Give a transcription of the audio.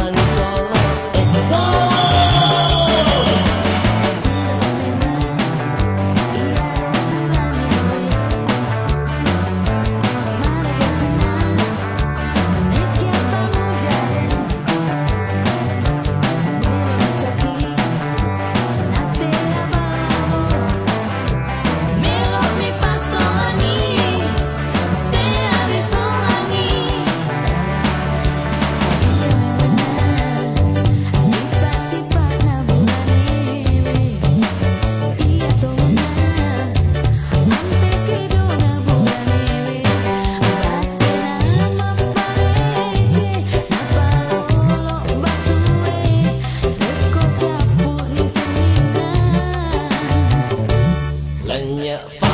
Manitola. It's the Yeah.